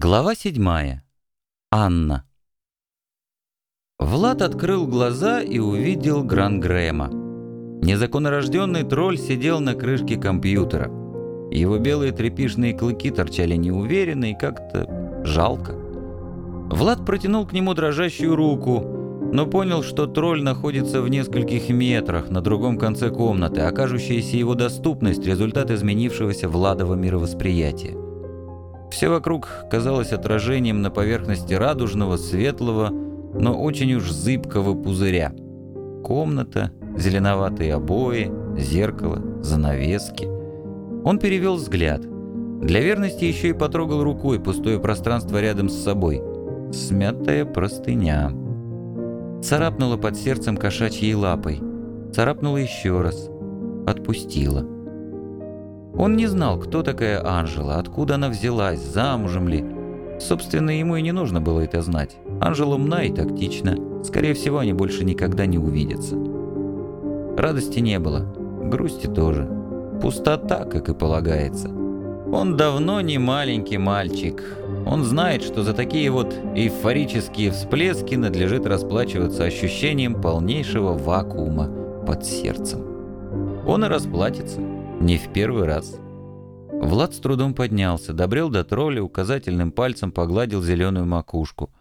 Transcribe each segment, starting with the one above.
Глава седьмая. Анна. Влад открыл глаза и увидел Гран Грэма. Незаконнорожденный тролль сидел на крышке компьютера. Его белые трепишные клыки торчали неуверенно и как-то жалко. Влад протянул к нему дрожащую руку, но понял, что тролль находится в нескольких метрах на другом конце комнаты, а кажущаяся его доступность – результат изменившегося Владова мировосприятия. Все вокруг казалось отражением на поверхности радужного, светлого, но очень уж зыбкого пузыря. Комната, зеленоватые обои, зеркало, занавески. Он перевел взгляд. Для верности еще и потрогал рукой пустое пространство рядом с собой. Смятая простыня. Царапнула под сердцем кошачьей лапой. Царапнула еще раз. Отпустила. Он не знал, кто такая Анжела, откуда она взялась, замужем ли. Собственно, ему и не нужно было это знать. Анжела умна и тактична. Скорее всего, они больше никогда не увидятся. Радости не было. Грусти тоже. Пустота, как и полагается. Он давно не маленький мальчик. Он знает, что за такие вот эйфорические всплески надлежит расплачиваться ощущением полнейшего вакуума под сердцем. Он и расплатится. Не в первый раз. Влад с трудом поднялся, добрел до тролля, указательным пальцем погладил зеленую макушку.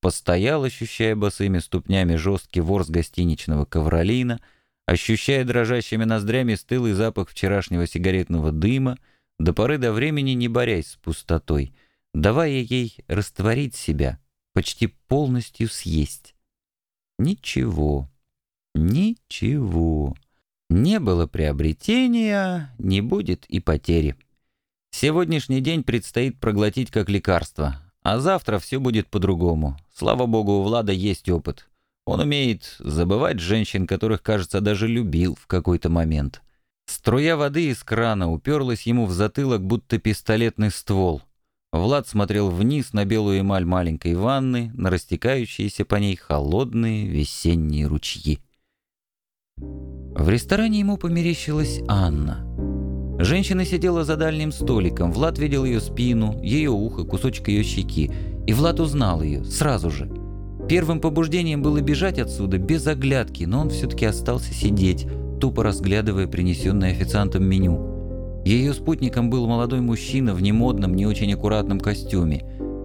Постоял, ощущая босыми ступнями жесткий ворс гостиничного ковролина, ощущая дрожащими ноздрями стылый запах вчерашнего сигаретного дыма, до поры до времени не борясь с пустотой, давая ей растворить себя, почти полностью съесть. Ничего, ничего. Не было приобретения, не будет и потери. Сегодняшний день предстоит проглотить как лекарство, а завтра все будет по-другому. Слава богу, у Влада есть опыт. Он умеет забывать женщин, которых, кажется, даже любил в какой-то момент. Струя воды из крана уперлась ему в затылок, будто пистолетный ствол. Влад смотрел вниз на белую эмаль маленькой ванны, на растекающиеся по ней холодные весенние ручьи. В ресторане ему померещилась Анна. Женщина сидела за дальним столиком, Влад видел ее спину, ее ухо, кусочек ее щеки, и Влад узнал ее сразу же. Первым побуждением было бежать отсюда без оглядки, но он все-таки остался сидеть, тупо разглядывая принесенное официантом меню. Ее спутником был молодой мужчина в немодном, не очень аккуратном костюме.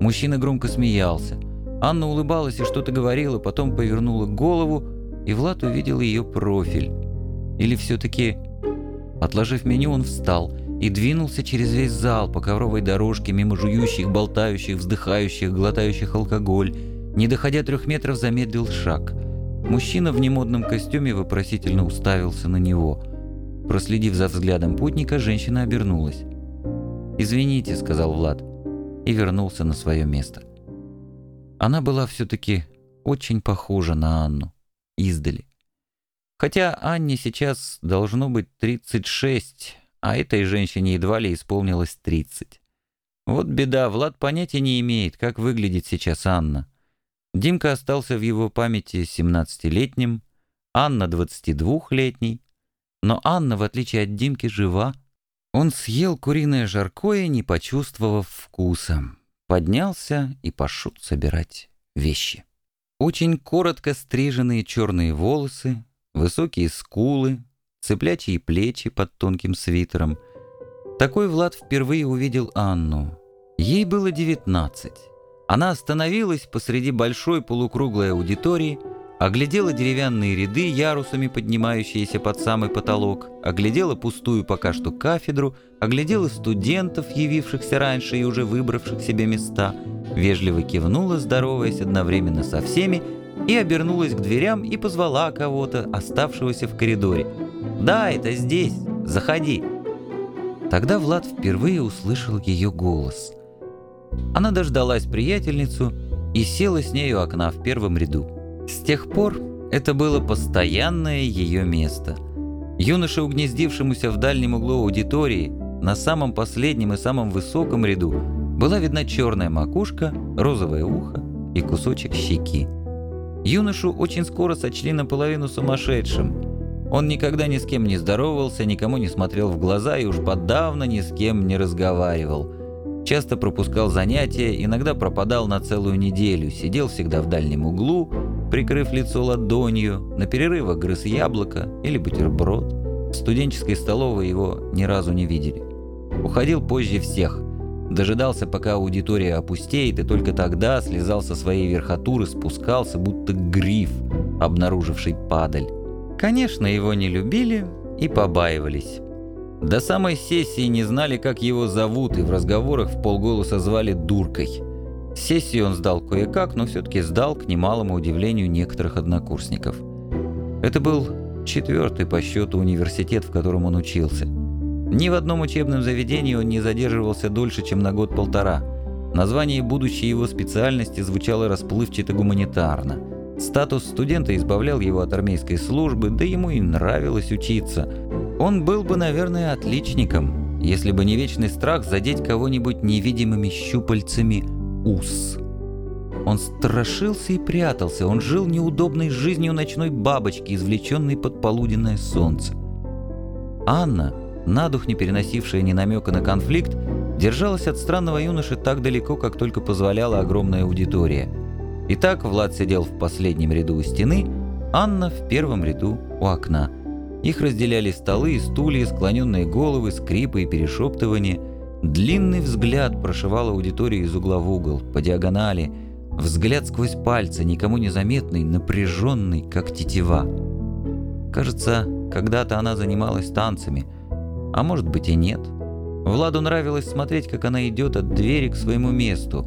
Мужчина громко смеялся. Анна улыбалась и что-то говорила, потом повернула голову, и Влад увидел ее профиль. Или все-таки... Отложив меню, он встал и двинулся через весь зал по ковровой дорожке мимо жующих, болтающих, вздыхающих, глотающих алкоголь. Не доходя трех метров, замедлил шаг. Мужчина в немодном костюме вопросительно уставился на него. Проследив за взглядом путника, женщина обернулась. «Извините», — сказал Влад, и вернулся на свое место. Она была все-таки очень похожа на Анну, издали. Хотя Анне сейчас должно быть 36, а этой женщине едва ли исполнилось 30. Вот беда, Влад понятия не имеет, как выглядит сейчас Анна. Димка остался в его памяти 17-летним, Анна 22-летней. Но Анна, в отличие от Димки, жива. Он съел куриное жаркое, не почувствовав вкуса. Поднялся и пошел собирать вещи. Очень коротко стриженные черные волосы, Высокие скулы, цыплячьи плечи под тонким свитером. Такой Влад впервые увидел Анну. Ей было 19. Она остановилась посреди большой полукруглой аудитории, оглядела деревянные ряды, ярусами поднимающиеся под самый потолок, оглядела пустую пока что кафедру, оглядела студентов, явившихся раньше и уже выбравших себе места, вежливо кивнула, здороваясь одновременно со всеми, и обернулась к дверям и позвала кого-то, оставшегося в коридоре. «Да, это здесь. Заходи». Тогда Влад впервые услышал ее голос. Она дождалась приятельницу и села с нею окна в первом ряду. С тех пор это было постоянное ее место. Юноше, угнездившемуся в дальнем углу аудитории, на самом последнем и самом высоком ряду, была видна черная макушка, розовое ухо и кусочек щеки. Юношу очень скоро сочли наполовину сумасшедшим. Он никогда ни с кем не здоровался, никому не смотрел в глаза и уж подавно ни с кем не разговаривал. Часто пропускал занятия, иногда пропадал на целую неделю, сидел всегда в дальнем углу, прикрыв лицо ладонью, на перерывах грыз яблоко или бутерброд. В студенческой столовой его ни разу не видели. Уходил позже всех, дожидался, пока аудитория опустеет, и только тогда слезал со своей верхотуры, спускался, будто гриф, обнаруживший падаль. Конечно, его не любили и побаивались. До самой сессии не знали, как его зовут, и в разговорах в полголоса звали «дуркой». Сессию он сдал кое-как, но все-таки сдал к немалому удивлению некоторых однокурсников. Это был четвертый по счету университет, в котором он учился. Ни в одном учебном заведении он не задерживался дольше, чем на год-полтора. Название будущей его специальности звучало расплывчато-гуманитарно. Статус студента избавлял его от армейской службы, да ему и нравилось учиться – он был бы, наверное, отличником, если бы не вечный страх задеть кого-нибудь невидимыми щупальцами ус. Он страшился и прятался, он жил неудобной жизнью ночной бабочки, извлеченной под полуденное солнце. Анна, на дух не переносившая ни намека на конфликт, держалась от странного юноши так далеко, как только позволяла огромная аудитория. Итак, Влад сидел в последнем ряду у стены, Анна в первом ряду у окна – их разделяли столы и стулья, склоненные головы, скрипы и перешептывания. Длинный взгляд прошивал аудиторию из угла в угол, по диагонали. Взгляд сквозь пальцы, никому незаметный, напряженный, как тетива. Кажется, когда-то она занималась танцами. А может быть и нет. Владу нравилось смотреть, как она идет от двери к своему месту.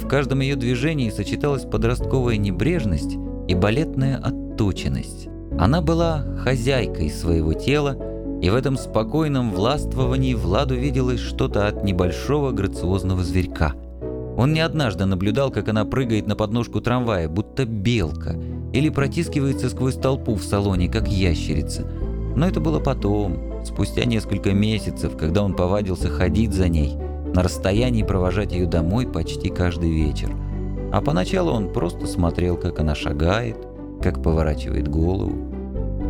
В каждом ее движении сочеталась подростковая небрежность и балетная отточенность. Она была хозяйкой своего тела, и в этом спокойном властвовании Владу виделось что-то от небольшого грациозного зверька. Он не однажды наблюдал, как она прыгает на подножку трамвая, будто белка, или протискивается сквозь толпу в салоне, как ящерица. Но это было потом, спустя несколько месяцев, когда он повадился ходить за ней, на расстоянии провожать ее домой почти каждый вечер. А поначалу он просто смотрел, как она шагает, как поворачивает голову.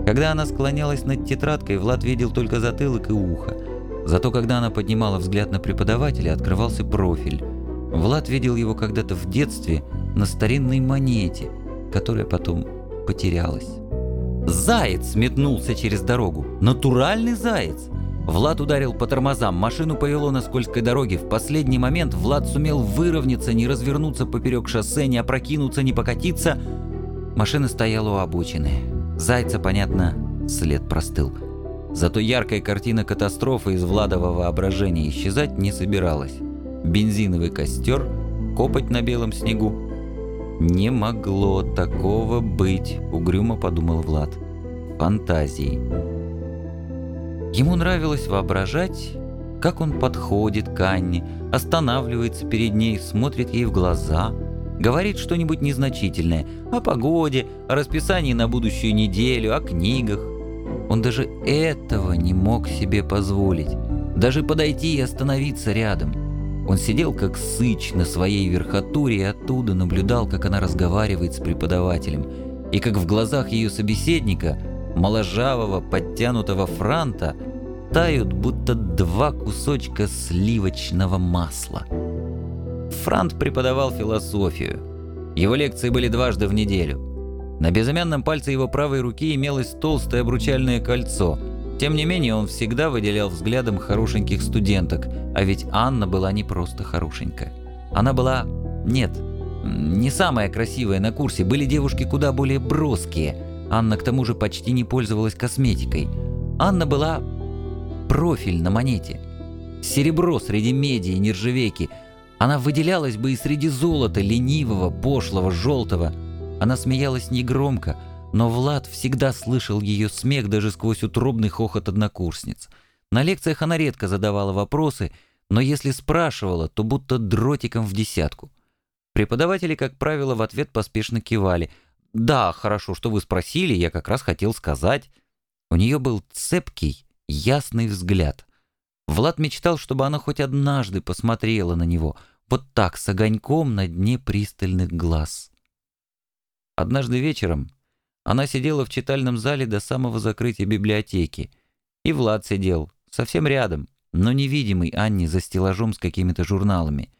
Когда она склонялась над тетрадкой, Влад видел только затылок и ухо. Зато когда она поднимала взгляд на преподавателя, открывался профиль. Влад видел его когда-то в детстве на старинной монете, которая потом потерялась. Заяц метнулся через дорогу. Натуральный заяц. Влад ударил по тормозам, машину повело на скользкой дороге. В последний момент Влад сумел выровняться, не развернуться поперек шоссе, не опрокинуться, не покатиться – Машина стояла у обочины. Зайца, понятно, след простыл. Зато яркая картина катастрофы из Владового воображения исчезать не собиралась. Бензиновый костер, копоть на белом снегу. «Не могло такого быть», — угрюмо подумал Влад. «Фантазии». Ему нравилось воображать, как он подходит к Анне, останавливается перед ней, смотрит ей в глаза — Говорит что-нибудь незначительное о погоде, о расписании на будущую неделю, о книгах. Он даже этого не мог себе позволить. Даже подойти и остановиться рядом. Он сидел как сыч на своей верхотуре и оттуда наблюдал, как она разговаривает с преподавателем, и как в глазах ее собеседника, моложавого, подтянутого франта, тают будто два кусочка сливочного масла. Франт преподавал философию. Его лекции были дважды в неделю. На безымянном пальце его правой руки имелось толстое обручальное кольцо. Тем не менее, он всегда выделял взглядом хорошеньких студенток, а ведь Анна была не просто хорошенькая. Она была... нет, не самая красивая на курсе, были девушки куда более броские. Анна к тому же почти не пользовалась косметикой. Анна была профиль на монете. Серебро среди меди и нержавейки – она выделялась бы и среди золота, ленивого, пошлого, желтого. Она смеялась негромко, но Влад всегда слышал ее смех даже сквозь утробный хохот однокурсниц. На лекциях она редко задавала вопросы, но если спрашивала, то будто дротиком в десятку. Преподаватели, как правило, в ответ поспешно кивали. «Да, хорошо, что вы спросили, я как раз хотел сказать». У нее был цепкий, ясный взгляд. Влад мечтал, чтобы она хоть однажды посмотрела на него, вот так, с огоньком на дне пристальных глаз. Однажды вечером она сидела в читальном зале до самого закрытия библиотеки, и Влад сидел совсем рядом, но невидимый Анне за стеллажом с какими-то журналами.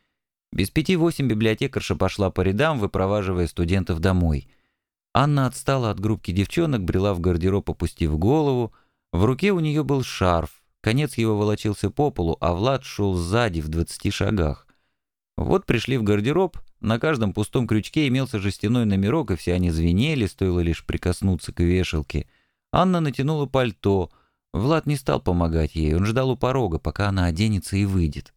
Без пяти восемь библиотекарша пошла по рядам, выпроваживая студентов домой. Анна отстала от группки девчонок, брела в гардероб, опустив голову. В руке у нее был шарф, конец его волочился по полу, а Влад шел сзади в двадцати шагах. Вот пришли в гардероб, на каждом пустом крючке имелся жестяной номерок, и все они звенели, стоило лишь прикоснуться к вешалке. Анна натянула пальто. Влад не стал помогать ей, он ждал у порога, пока она оденется и выйдет.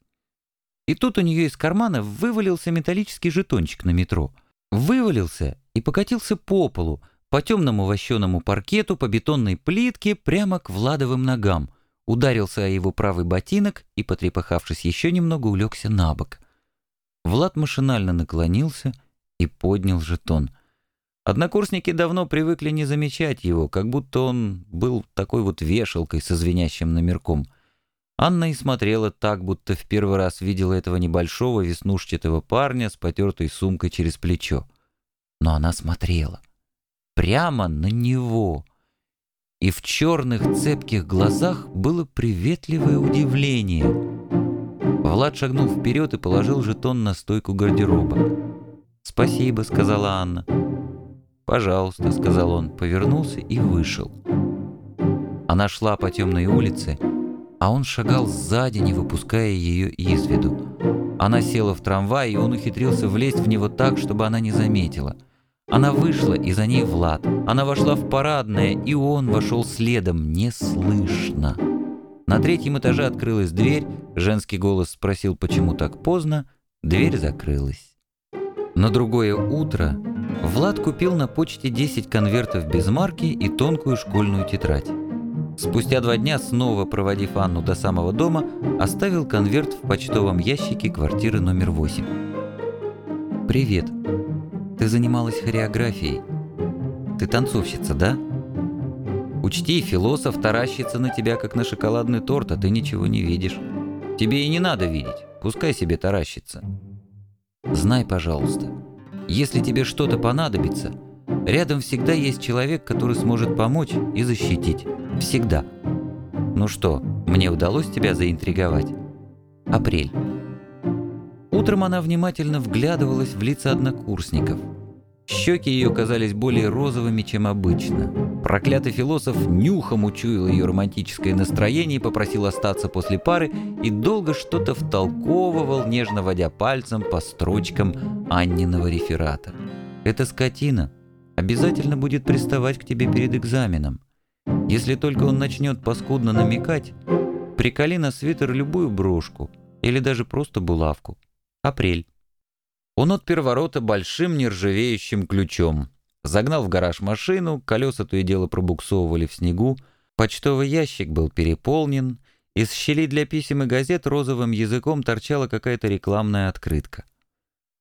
И тут у нее из кармана вывалился металлический жетончик на метро. Вывалился и покатился по полу, по темному вощеному паркету, по бетонной плитке, прямо к Владовым ногам. Ударился о его правый ботинок и, потрепахавшись еще немного, улегся на бок. Влад машинально наклонился и поднял жетон. Однокурсники давно привыкли не замечать его, как будто он был такой вот вешалкой со звенящим номерком. Анна и смотрела так, будто в первый раз видела этого небольшого веснушчатого парня с потертой сумкой через плечо. Но она смотрела. Прямо на него. И в черных цепких глазах было приветливое удивление — Влад шагнул вперед и положил жетон на стойку гардероба. «Спасибо», — сказала Анна. «Пожалуйста», — сказал он, повернулся и вышел. Она шла по темной улице, а он шагал сзади, не выпуская ее из виду. Она села в трамвай, и он ухитрился влезть в него так, чтобы она не заметила. Она вышла, и за ней Влад. Она вошла в парадное, и он вошел следом, неслышно. На третьем этаже открылась дверь, женский голос спросил, почему так поздно, дверь закрылась. На другое утро Влад купил на почте 10 конвертов без марки и тонкую школьную тетрадь. Спустя два дня, снова проводив Анну до самого дома, оставил конверт в почтовом ящике квартиры номер 8. «Привет. Ты занималась хореографией. Ты танцовщица, да?» Учти, философ таращится на тебя, как на шоколадный торт, а ты ничего не видишь. Тебе и не надо видеть, пускай себе таращится. Знай, пожалуйста, если тебе что-то понадобится, рядом всегда есть человек, который сможет помочь и защитить. Всегда. Ну что, мне удалось тебя заинтриговать? Апрель. Утром она внимательно вглядывалась в лица однокурсников – Щеки ее казались более розовыми, чем обычно. Проклятый философ нюхом учуял ее романтическое настроение попросил остаться после пары и долго что-то втолковывал, нежно водя пальцем по строчкам Анниного реферата. «Эта скотина обязательно будет приставать к тебе перед экзаменом. Если только он начнет паскудно намекать, приколи на свитер любую брошку или даже просто булавку. Апрель». Он отпер ворота большим нержавеющим ключом, загнал в гараж машину, колеса то и дело пробуксовывали в снегу, почтовый ящик был переполнен, из щелей для писем и газет розовым языком торчала какая-то рекламная открытка.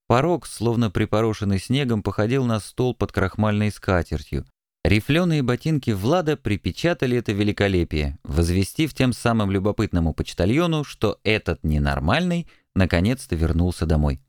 Порог, словно припорошенный снегом, походил на стол под крахмальной скатертью. Рифленые ботинки Влада припечатали это великолепие, возвестив тем самым любопытному почтальону, что этот ненормальный наконец-то вернулся домой.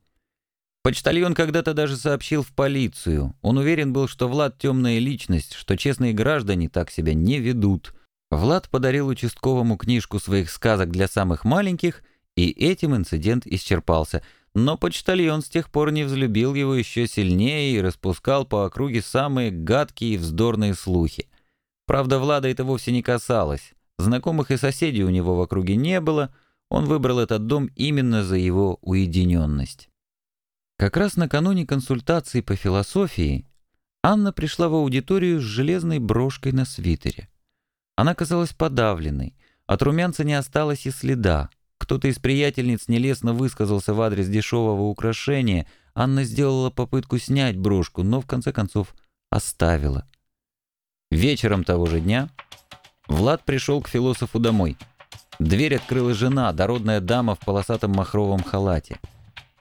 Почтальон когда-то даже сообщил в полицию. Он уверен был, что Влад темная личность, что честные граждане так себя не ведут. Влад подарил участковому книжку своих сказок для самых маленьких, и этим инцидент исчерпался. Но почтальон с тех пор не взлюбил его еще сильнее и распускал по округе самые гадкие и вздорные слухи. Правда, Влада это вовсе не касалось. Знакомых и соседей у него в округе не было, он выбрал этот дом именно за его уединенность. Как раз накануне консультации по философии Анна пришла в аудиторию с железной брошкой на свитере. Она казалась подавленной, от румянца не осталось и следа. Кто-то из приятельниц нелестно высказался в адрес дешевого украшения. Анна сделала попытку снять брошку, но в конце концов оставила. Вечером того же дня Влад пришел к философу домой. Дверь открыла жена, дородная дама в полосатом махровом халате.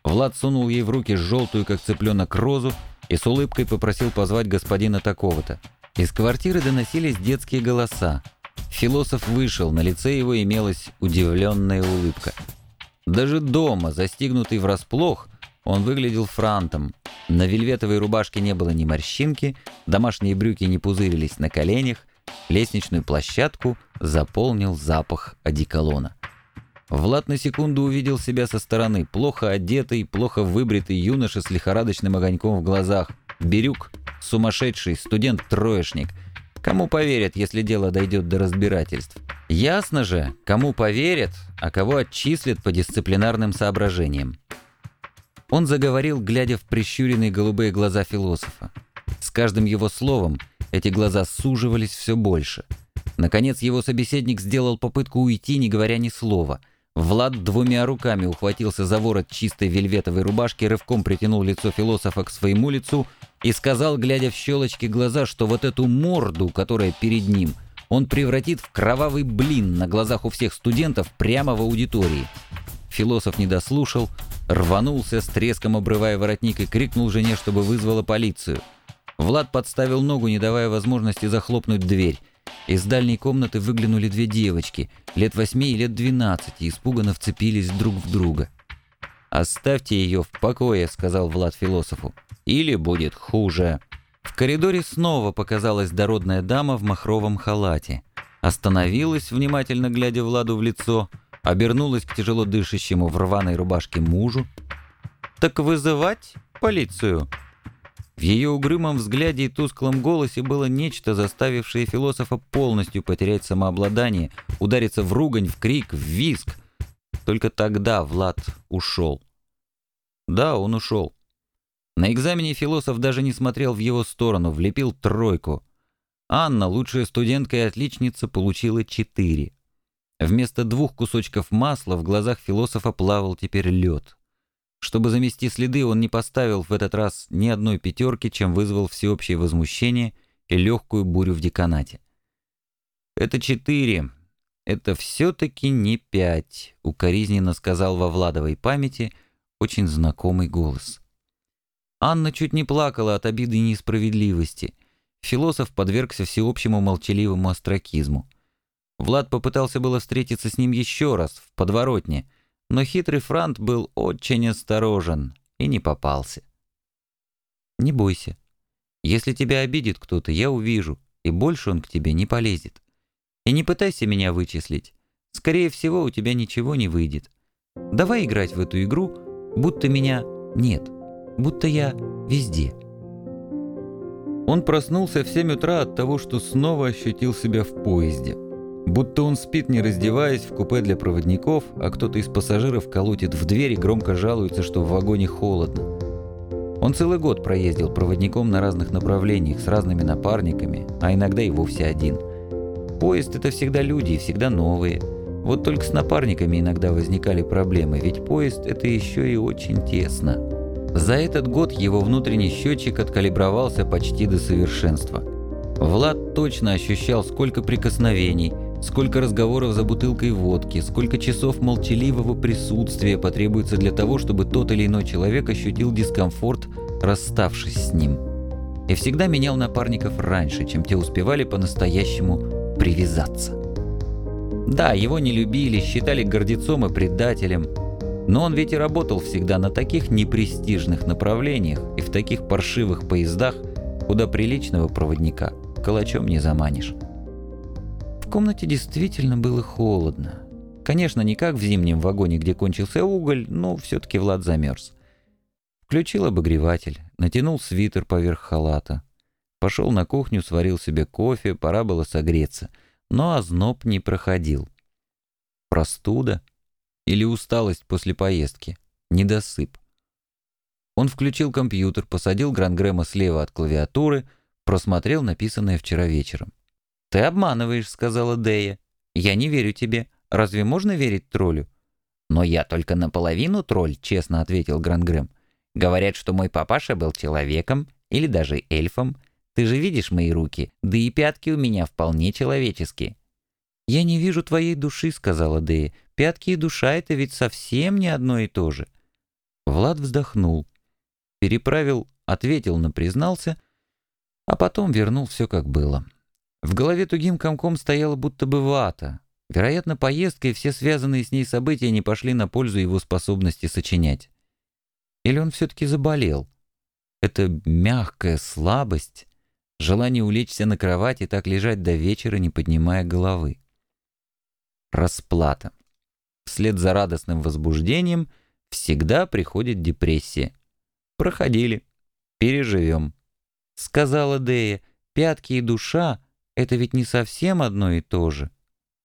Влад сунул ей в руки желтую, как цыпленок, розу и с улыбкой попросил позвать господина такого-то. Из квартиры доносились детские голоса. Философ вышел, на лице его имелась удивленная улыбка. Даже дома, застигнутый врасплох, он выглядел франтом. На вельветовой рубашке не было ни морщинки, домашние брюки не пузырились на коленях, лестничную площадку заполнил запах одеколона. Влад на секунду увидел себя со стороны, плохо одетый, плохо выбритый юноша с лихорадочным огоньком в глазах. Бирюк, сумасшедший, студент-троечник. Кому поверят, если дело дойдет до разбирательств? Ясно же, кому поверят, а кого отчислят по дисциплинарным соображениям. Он заговорил, глядя в прищуренные голубые глаза философа. С каждым его словом эти глаза суживались все больше. Наконец его собеседник сделал попытку уйти, не говоря ни слова — Влад двумя руками ухватился за ворот чистой вельветовой рубашки, рывком притянул лицо философа к своему лицу и сказал, глядя в щелочки глаза, что вот эту морду, которая перед ним, он превратит в кровавый блин на глазах у всех студентов прямо в аудитории. Философ не дослушал, рванулся, с треском обрывая воротник и крикнул жене, чтобы вызвала полицию. Влад подставил ногу, не давая возможности захлопнуть дверь. Из дальней комнаты выглянули две девочки, лет восьми и лет двенадцати, испуганно вцепились друг в друга. «Оставьте ее в покое», — сказал Влад философу. «Или будет хуже». В коридоре снова показалась дородная дама в махровом халате. Остановилась, внимательно глядя Владу в лицо, обернулась к тяжело дышащему в рваной рубашке мужу. «Так вызывать полицию?» В ее угрюмом взгляде и тусклом голосе было нечто, заставившее философа полностью потерять самообладание, удариться в ругань, в крик, в визг. Только тогда Влад ушел. Да, он ушел. На экзамене философ даже не смотрел в его сторону, влепил тройку. Анна, лучшая студентка и отличница, получила четыре. Вместо двух кусочков масла в глазах философа плавал теперь лед. Чтобы замести следы, он не поставил в этот раз ни одной пятерки, чем вызвал всеобщее возмущение и легкую бурю в деканате. «Это четыре. Это все-таки не пять», — укоризненно сказал во Владовой памяти очень знакомый голос. Анна чуть не плакала от обиды и несправедливости. Философ подвергся всеобщему молчаливому остракизму. Влад попытался было встретиться с ним еще раз, в подворотне — но хитрый Франт был очень осторожен и не попался. «Не бойся. Если тебя обидит кто-то, я увижу, и больше он к тебе не полезет. И не пытайся меня вычислить. Скорее всего, у тебя ничего не выйдет. Давай играть в эту игру, будто меня нет, будто я везде». Он проснулся в 7 утра от того, что снова ощутил себя в поезде. Будто он спит, не раздеваясь, в купе для проводников, а кто-то из пассажиров колотит в дверь и громко жалуется, что в вагоне холодно. Он целый год проездил проводником на разных направлениях, с разными напарниками, а иногда и вовсе один. Поезд — это всегда люди и всегда новые. Вот только с напарниками иногда возникали проблемы, ведь поезд — это еще и очень тесно. За этот год его внутренний счетчик откалибровался почти до совершенства. Влад точно ощущал, сколько прикосновений — Сколько разговоров за бутылкой водки, сколько часов молчаливого присутствия потребуется для того, чтобы тот или иной человек ощутил дискомфорт, расставшись с ним. И всегда менял напарников раньше, чем те успевали по-настоящему привязаться. Да, его не любили, считали гордецом и предателем, но он ведь и работал всегда на таких непрестижных направлениях и в таких паршивых поездах, куда приличного проводника калачом не заманишь. В комнате действительно было холодно. Конечно, не как в зимнем вагоне, где кончился уголь, но все-таки Влад замерз. Включил обогреватель, натянул свитер поверх халата. Пошел на кухню, сварил себе кофе, пора было согреться. Но озноб не проходил. Простуда? Или усталость после поездки? Недосып. Он включил компьютер, посадил Грангрэма слева от клавиатуры, просмотрел написанное вчера вечером. «Ты обманываешь», — сказала Дея. «Я не верю тебе. Разве можно верить троллю?» «Но я только наполовину тролль», — честно ответил Грангрэм. «Говорят, что мой папаша был человеком или даже эльфом. Ты же видишь мои руки, да и пятки у меня вполне человеческие». «Я не вижу твоей души», — сказала Дея. «Пятки и душа — это ведь совсем не одно и то же». Влад вздохнул. Переправил, ответил на признался, а потом вернул все как было. В голове тугим комком стояла будто бы вата. Вероятно, поездка и все связанные с ней события не пошли на пользу его способности сочинять. Или он все-таки заболел? Это мягкая слабость, желание улечься на кровать и так лежать до вечера, не поднимая головы. Расплата. вслед за радостным возбуждением всегда приходит депрессия. Проходили. Переживем. Сказала Дея, пятки и душа — это ведь не совсем одно и то же.